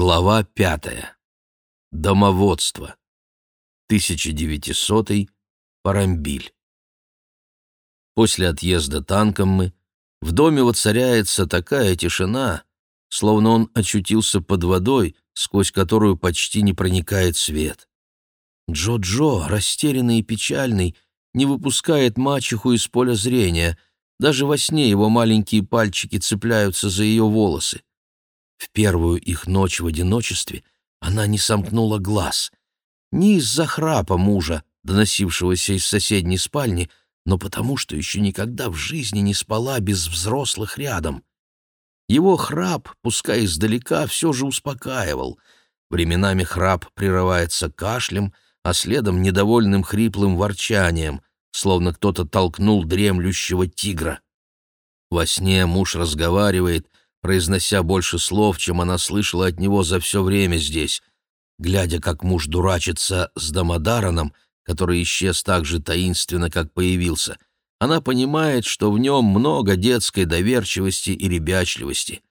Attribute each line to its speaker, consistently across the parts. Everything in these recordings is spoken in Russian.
Speaker 1: Глава пятая. Домоводство. 1900 Парамбиль. После отъезда танком мы в доме воцаряется такая тишина, словно он очутился под водой, сквозь которую почти не проникает свет. Джо-Джо, растерянный и печальный, не выпускает мачеху из поля зрения, даже во сне его маленькие пальчики цепляются за ее волосы. В первую их ночь в одиночестве она не сомкнула глаз. Не из-за храпа мужа, доносившегося из соседней спальни, но потому, что еще никогда в жизни не спала без взрослых рядом. Его храп, пускай издалека, все же успокаивал. Временами храп прерывается кашлем, а следом недовольным хриплым ворчанием, словно кто-то толкнул дремлющего тигра. Во сне муж разговаривает, произнося больше слов, чем она слышала от него за все время здесь. Глядя, как муж дурачится с Дамодараном, который исчез так же таинственно, как появился, она понимает, что в нем много детской доверчивости и ребячливости.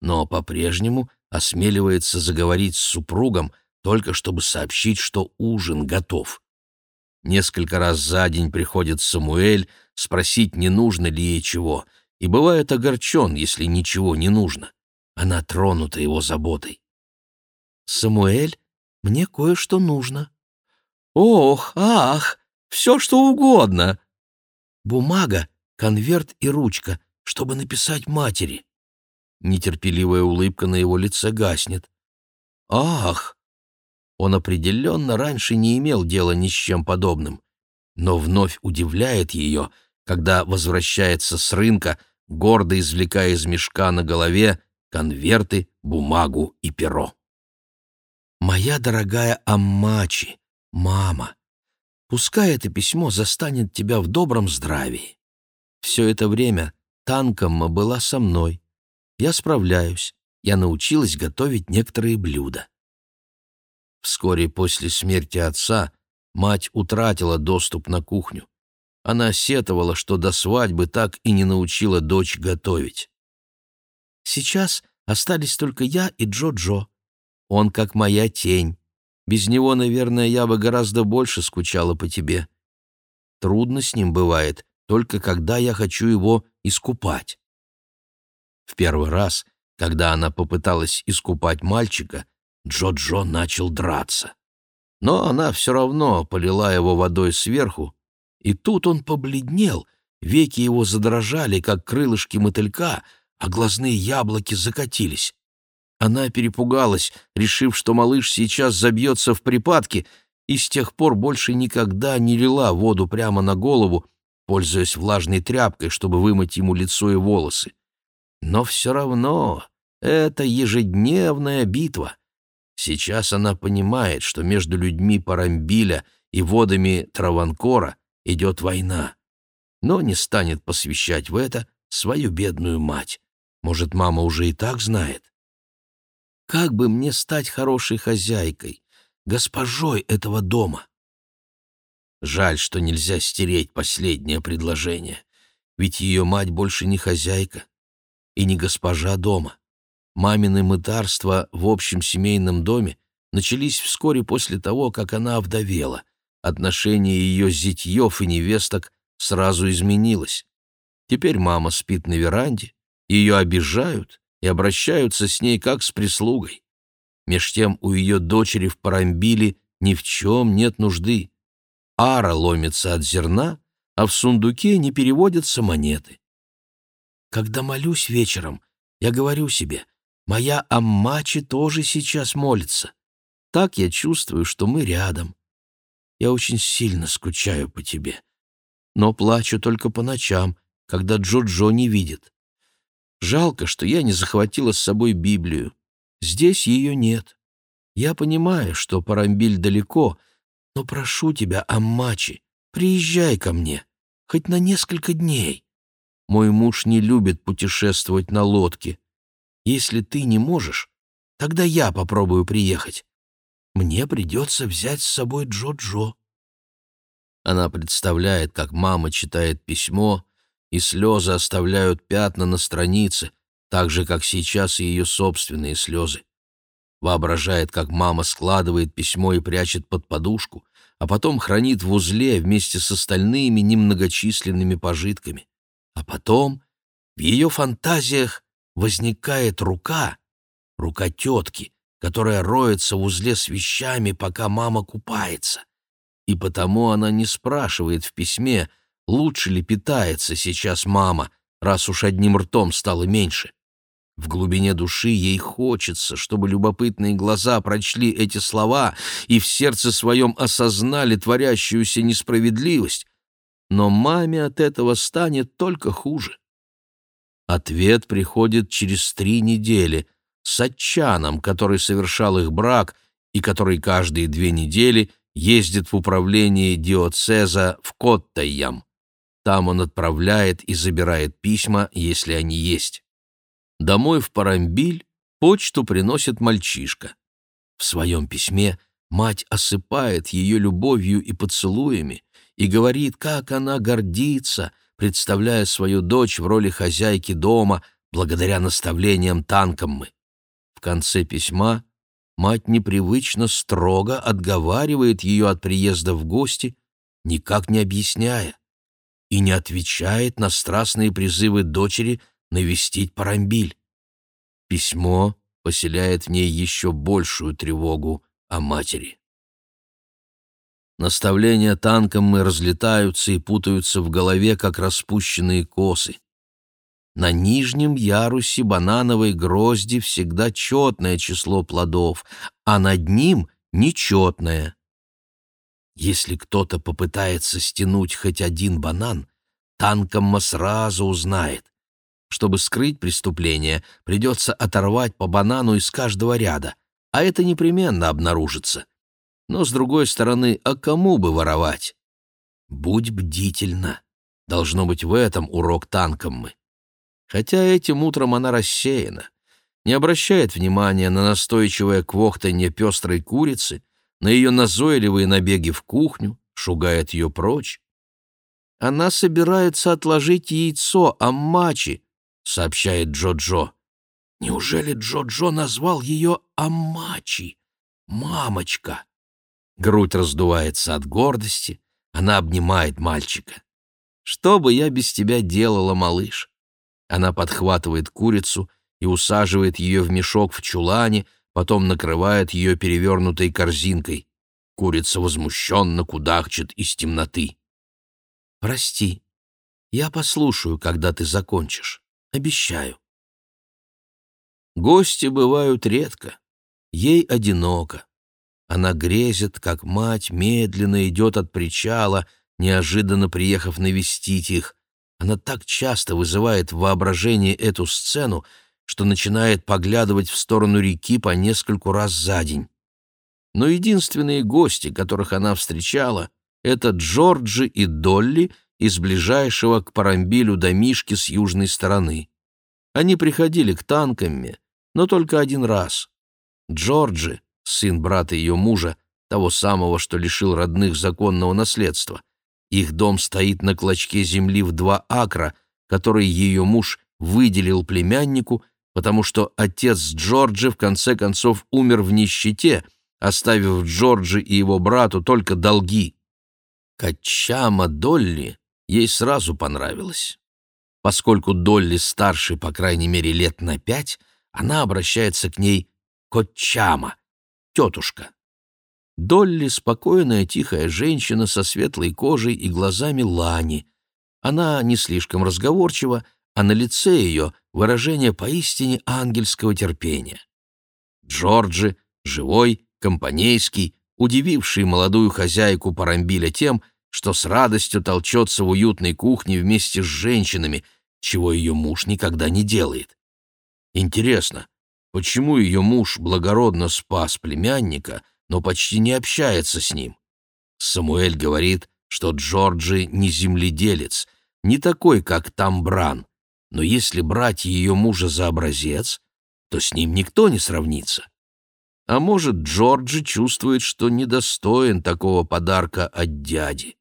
Speaker 1: Но по-прежнему осмеливается заговорить с супругом, только чтобы сообщить, что ужин готов. Несколько раз за день приходит Самуэль спросить, не нужно ли ей чего — и бывает огорчен, если ничего не нужно. Она тронута его заботой. «Самуэль, мне кое-что нужно». «Ох, ах, все что угодно». «Бумага, конверт и ручка, чтобы написать матери». Нетерпеливая улыбка на его лице гаснет. «Ах!» Он определенно раньше не имел дела ни с чем подобным, но вновь удивляет ее, когда возвращается с рынка, гордо извлекая из мешка на голове конверты, бумагу и перо. «Моя дорогая Аммачи, мама, пускай это письмо застанет тебя в добром здравии. Все это время Танкомма была со мной. Я справляюсь, я научилась готовить некоторые блюда». Вскоре после смерти отца мать утратила доступ на кухню. Она сетовала, что до свадьбы так и не научила дочь готовить. «Сейчас остались только я и Джо-Джо. Он как моя тень. Без него, наверное, я бы гораздо больше скучала по тебе. Трудно с ним бывает, только когда я хочу его искупать». В первый раз, когда она попыталась искупать мальчика, Джо-Джо начал драться. Но она все равно полила его водой сверху, и тут он побледнел, веки его задрожали, как крылышки мотылька, а глазные яблоки закатились. Она перепугалась, решив, что малыш сейчас забьется в припадке, и с тех пор больше никогда не лила воду прямо на голову, пользуясь влажной тряпкой, чтобы вымыть ему лицо и волосы. Но все равно это ежедневная битва. Сейчас она понимает, что между людьми Парамбиля и водами Траванкора идет война, но не станет посвящать в это свою бедную мать. Может, мама уже и так знает? Как бы мне стать хорошей хозяйкой, госпожой этого дома? Жаль, что нельзя стереть последнее предложение, ведь ее мать больше не хозяйка и не госпожа дома. Мамины мытарства в общем семейном доме начались вскоре после того, как она овдовела — Отношение ее зятьев и невесток сразу изменилось. Теперь мама спит на веранде, ее обижают и обращаются с ней как с прислугой. Меж тем у ее дочери в Парамбиле ни в чем нет нужды. Ара ломится от зерна, а в сундуке не переводятся монеты. Когда молюсь вечером, я говорю себе, моя Аммачи тоже сейчас молится. Так я чувствую, что мы рядом. Я очень сильно скучаю по тебе. Но плачу только по ночам, когда Джо-Джо не видит. Жалко, что я не захватила с собой Библию. Здесь ее нет. Я понимаю, что Парамбиль далеко, но прошу тебя, Аммачи, приезжай ко мне, хоть на несколько дней. Мой муж не любит путешествовать на лодке. Если ты не можешь, тогда я попробую приехать мне придется взять с собой Джо-Джо». Она представляет, как мама читает письмо, и слезы оставляют пятна на странице, так же, как сейчас и ее собственные слезы. воображает, как мама складывает письмо и прячет под подушку, а потом хранит в узле вместе с остальными немногочисленными пожитками. А потом в ее фантазиях возникает рука, рука тетки, которая роется в узле с вещами, пока мама купается. И потому она не спрашивает в письме, лучше ли питается сейчас мама, раз уж одним ртом стало меньше. В глубине души ей хочется, чтобы любопытные глаза прочли эти слова и в сердце своем осознали творящуюся несправедливость, но маме от этого станет только хуже. Ответ приходит через три недели с отчаном, который совершал их брак и который каждые две недели ездит в управление диоцеза в Коттайям. Там он отправляет и забирает письма, если они есть. Домой в Парамбиль почту приносит мальчишка. В своем письме мать осыпает ее любовью и поцелуями и говорит, как она гордится, представляя свою дочь в роли хозяйки дома благодаря наставлениям Танкоммы. Конце письма мать непривычно строго отговаривает ее от приезда в гости, никак не объясняя, и не отвечает на страстные призывы дочери навестить Парамбиль. Письмо поселяет в ней еще большую тревогу о матери. Наставления танком мы разлетаются и путаются в голове, как распущенные косы. На нижнем ярусе банановой грозди всегда четное число плодов, а над ним — нечетное. Если кто-то попытается стянуть хоть один банан, Танкомма сразу узнает. Чтобы скрыть преступление, придется оторвать по банану из каждого ряда, а это непременно обнаружится. Но, с другой стороны, а кому бы воровать? Будь бдительна. Должно быть в этом урок Танкоммы. Хотя этим утром она рассеяна, не обращает внимания на настойчивое квохтанье пестрой курицы, на ее назойливые набеги в кухню, шугает ее прочь. «Она собирается отложить яйцо Аммачи», — сообщает Джо-Джо. «Неужели Джо-Джо назвал ее Аммачи? Мамочка!» Грудь раздувается от гордости, она обнимает мальчика. «Что бы я без тебя делала, малыш?» Она подхватывает курицу и усаживает ее в мешок в чулане, потом накрывает ее перевернутой корзинкой. Курица возмущенно кудахчет из темноты. «Прости, я послушаю, когда ты закончишь. Обещаю». Гости бывают редко. Ей одиноко. Она грезит, как мать медленно идет от причала, неожиданно приехав навестить их. Она так часто вызывает в воображении эту сцену, что начинает поглядывать в сторону реки по нескольку раз за день. Но единственные гости, которых она встречала, это Джорджи и Долли из ближайшего к Парамбилю домишки с южной стороны. Они приходили к Танкамме, но только один раз. Джорджи, сын брата ее мужа, того самого, что лишил родных законного наследства. Их дом стоит на клочке земли в два акра, который ее муж выделил племяннику потому что отец Джорджи в конце концов умер в нищете, оставив Джорджи и его брату только долги. Качама Долли ей сразу понравилась. Поскольку Долли старше, по крайней мере, лет на пять, она обращается к ней Кочама, тетушка. Долли — спокойная, тихая женщина со светлой кожей и глазами лани. Она не слишком разговорчива, а на лице ее выражение поистине ангельского терпения. Джорджи, живой, компанейский, удививший молодую хозяйку Парамбиля тем, что с радостью толчется в уютной кухне вместе с женщинами, чего ее муж никогда не делает. Интересно, почему ее муж благородно спас племянника, но почти не общается с ним? Самуэль говорит, что Джорджи не земледелец, не такой, как Тамбран, но если брать ее мужа за образец, то с ним никто не сравнится. А может, Джорджи чувствует, что недостоин такого подарка от дяди.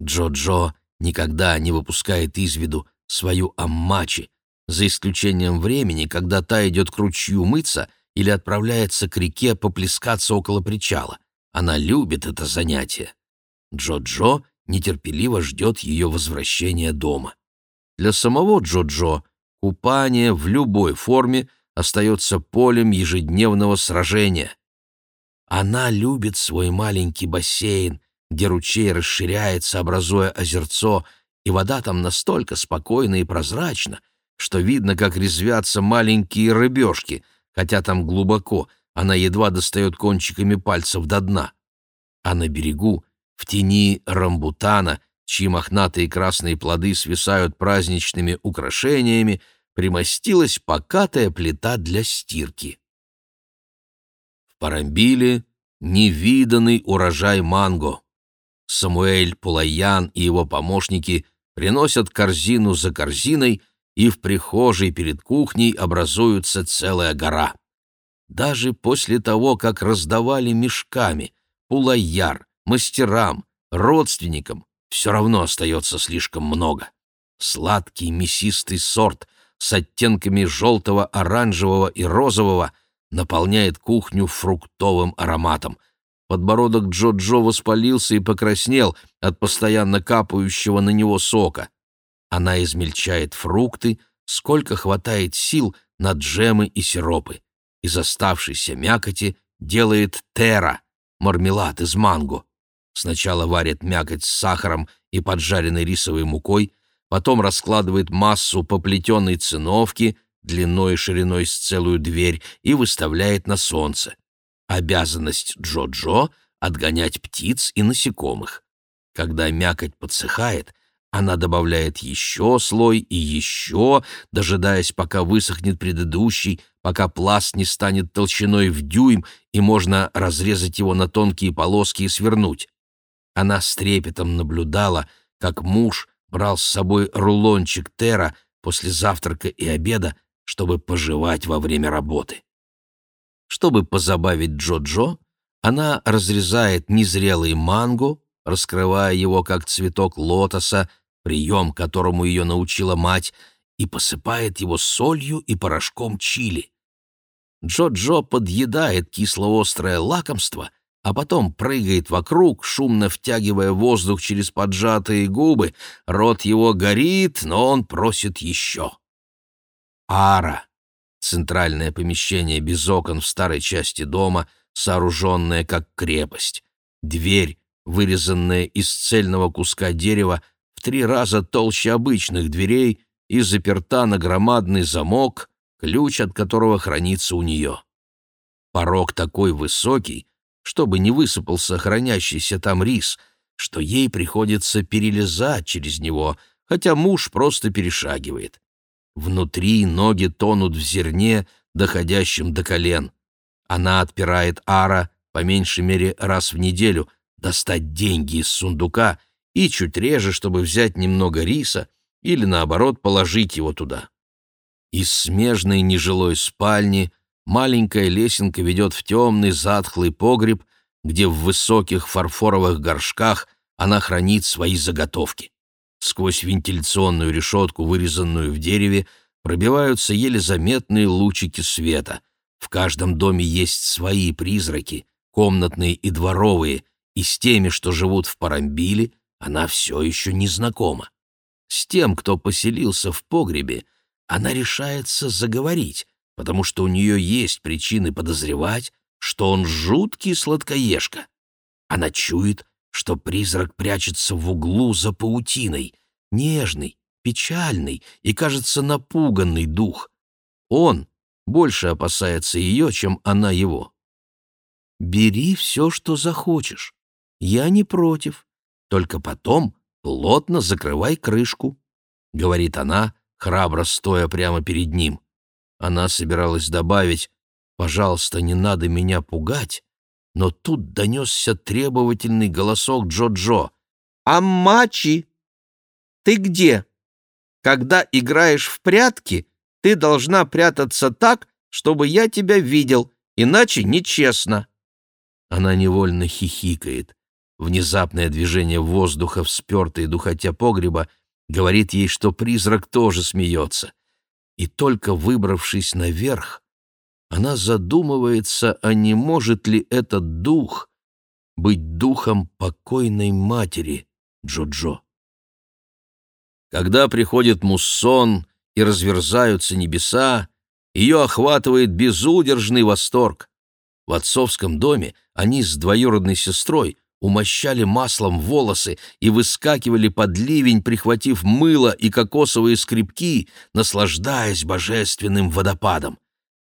Speaker 1: Джо-Джо никогда не выпускает из виду свою Аммачи, за исключением времени, когда та идет к ручью мыться или отправляется к реке поплескаться около причала. Она любит это занятие. Джо-Джо нетерпеливо ждет ее возвращения дома. Для самого Джо-Джо купание в любой форме остается полем ежедневного сражения. Она любит свой маленький бассейн, где ручей расширяется, образуя озерцо, и вода там настолько спокойна и прозрачна, что видно, как резвятся маленькие рыбешки, хотя там глубоко, она едва достает кончиками пальцев до дна. А на берегу, в тени рамбутана, чьи мохнатые красные плоды свисают праздничными украшениями, примостилась покатая плита для стирки. В Парамбиле невиданный урожай манго. Самуэль Пулаян и его помощники приносят корзину за корзиной, и в прихожей перед кухней образуется целая гора. Даже после того, как раздавали мешками, Пулаяр, мастерам, родственникам, все равно остается слишком много. Сладкий мясистый сорт с оттенками желтого, оранжевого и розового наполняет кухню фруктовым ароматом. Подбородок Джо-Джо воспалился и покраснел от постоянно капающего на него сока. Она измельчает фрукты, сколько хватает сил на джемы и сиропы. Из оставшейся мякоти делает тера, мармелад из манго. Сначала варит мякоть с сахаром и поджаренной рисовой мукой, потом раскладывает массу по плетеной циновке длиной и шириной с целую дверь и выставляет на солнце. Обязанность Джо-Джо — отгонять птиц и насекомых. Когда мякоть подсыхает, она добавляет еще слой и еще, дожидаясь, пока высохнет предыдущий, пока пласт не станет толщиной в дюйм и можно разрезать его на тонкие полоски и свернуть. Она с трепетом наблюдала, как муж брал с собой рулончик Тера после завтрака и обеда, чтобы пожевать во время работы. Чтобы позабавить Джо-Джо, она разрезает незрелый манго, раскрывая его как цветок лотоса, прием, которому ее научила мать, и посыпает его солью и порошком чили. Джо-Джо подъедает кисло-острое лакомство, а потом прыгает вокруг, шумно втягивая воздух через поджатые губы. Рот его горит, но он просит еще. Ара — центральное помещение без окон в старой части дома, сооруженное как крепость. Дверь, вырезанная из цельного куска дерева, три раза толще обычных дверей и заперта на громадный замок, ключ от которого хранится у нее. Порог такой высокий, чтобы не высыпался хранящийся там рис, что ей приходится перелезать через него, хотя муж просто перешагивает. Внутри ноги тонут в зерне, доходящем до колен. Она отпирает ара, по меньшей мере раз в неделю, достать деньги из сундука — и чуть реже, чтобы взять немного риса или, наоборот, положить его туда. Из смежной нежилой спальни маленькая лесенка ведет в темный затхлый погреб, где в высоких фарфоровых горшках она хранит свои заготовки. Сквозь вентиляционную решетку, вырезанную в дереве, пробиваются еле заметные лучики света. В каждом доме есть свои призраки, комнатные и дворовые, и с теми, что живут в Парамбиле, она все еще не знакома. С тем, кто поселился в погребе, она решается заговорить, потому что у нее есть причины подозревать, что он жуткий сладкоежка. Она чует, что призрак прячется в углу за паутиной, нежный, печальный и, кажется, напуганный дух. Он больше опасается ее, чем она его. «Бери все, что захочешь. Я не против», только потом плотно закрывай крышку», — говорит она, храбро стоя прямо перед ним. Она собиралась добавить «Пожалуйста, не надо меня пугать», но тут донесся требовательный голосок Джо-Джо. «Аммачи! Ты где? Когда играешь в прятки, ты должна прятаться так, чтобы я тебя видел, иначе нечестно». Она невольно хихикает. Внезапное движение воздуха в спертой духоте погреба говорит ей, что призрак тоже смеется. И только выбравшись наверх, она задумывается, а не может ли этот дух быть духом покойной матери Джо-Джо. Когда приходит муссон и разверзаются небеса, ее охватывает безудержный восторг. В отцовском доме они с двоюродной сестрой умощали маслом волосы и выскакивали под ливень, прихватив мыло и кокосовые скребки, наслаждаясь божественным водопадом.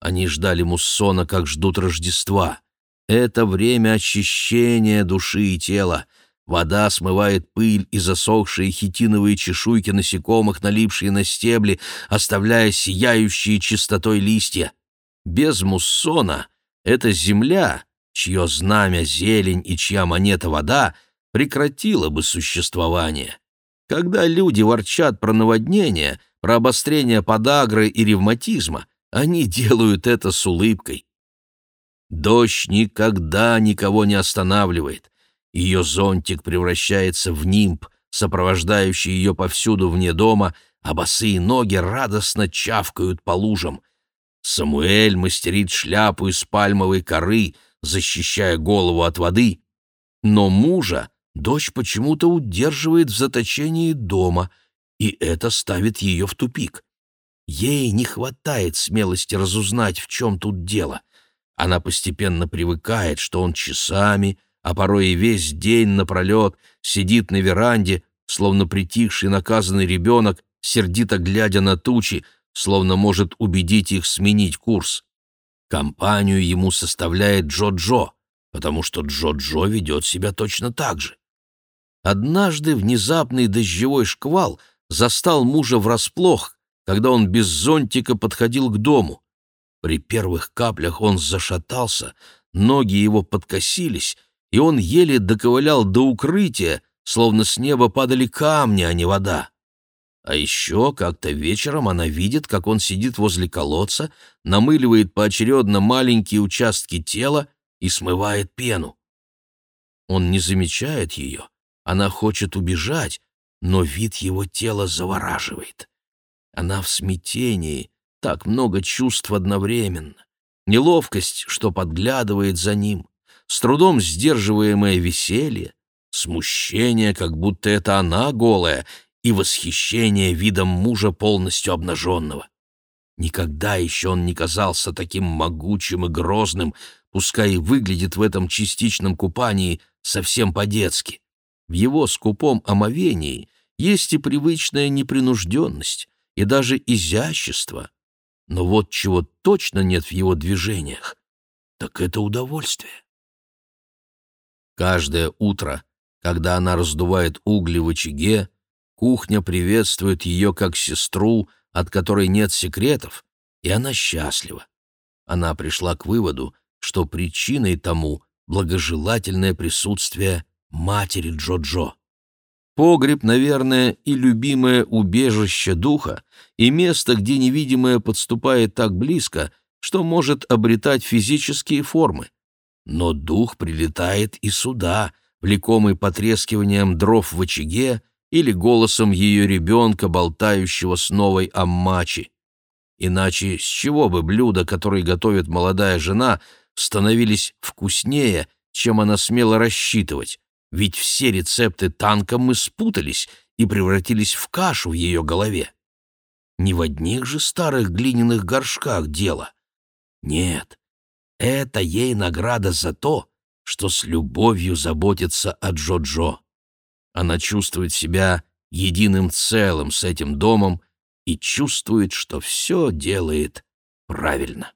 Speaker 1: Они ждали муссона, как ждут Рождества. Это время очищения души и тела. Вода смывает пыль и засохшие хитиновые чешуйки насекомых, налипшие на стебли, оставляя сияющие чистотой листья. Без муссона эта земля, чье знамя зелень и чья монета вода, прекратила бы существование. Когда люди ворчат про наводнение, про обострение подагры и ревматизма, они делают это с улыбкой. Дождь никогда никого не останавливает. Ее зонтик превращается в нимб, сопровождающий ее повсюду вне дома, а босые ноги радостно чавкают по лужам. Самуэль мастерит шляпу из пальмовой коры, защищая голову от воды, но мужа дочь почему-то удерживает в заточении дома, и это ставит ее в тупик. Ей не хватает смелости разузнать, в чем тут дело. Она постепенно привыкает, что он часами, а порой и весь день напролет сидит на веранде, словно притихший наказанный ребенок, сердито глядя на тучи, словно может убедить их сменить курс. Компанию ему составляет Джо-Джо, потому что Джо-Джо ведет себя точно так же. Однажды внезапный дождевой шквал застал мужа врасплох, когда он без зонтика подходил к дому. При первых каплях он зашатался, ноги его подкосились, и он еле доковылял до укрытия, словно с неба падали камни, а не вода. А еще как-то вечером она видит, как он сидит возле колодца, намыливает поочередно маленькие участки тела и смывает пену. Он не замечает ее, она хочет убежать, но вид его тела завораживает. Она в смятении, так много чувств одновременно. Неловкость, что подглядывает за ним, с трудом сдерживаемое веселье, смущение, как будто это она голая, и восхищение видом мужа полностью обнаженного. Никогда еще он не казался таким могучим и грозным, пускай и выглядит в этом частичном купании совсем по-детски. В его скупом омовении есть и привычная непринужденность, и даже изящество. Но вот чего точно нет в его движениях, так это удовольствие. Каждое утро, когда она раздувает угли в очаге, кухня приветствует ее как сестру, от которой нет секретов, и она счастлива. Она пришла к выводу, что причиной тому благожелательное присутствие матери Джо-Джо. Погреб, наверное, и любимое убежище духа, и место, где невидимое подступает так близко, что может обретать физические формы. Но дух прилетает и сюда, влекомый потрескиванием дров в очаге или голосом ее ребенка, болтающего с новой аммачи. Иначе с чего бы блюда, которые готовит молодая жена, становились вкуснее, чем она смела рассчитывать? ведь все рецепты танка мы спутались и превратились в кашу в ее голове. Не в одних же старых глиняных горшках дело. Нет, это ей награда за то, что с любовью заботится о Джо-Джо. Она чувствует себя единым целым с этим домом и чувствует, что все делает правильно.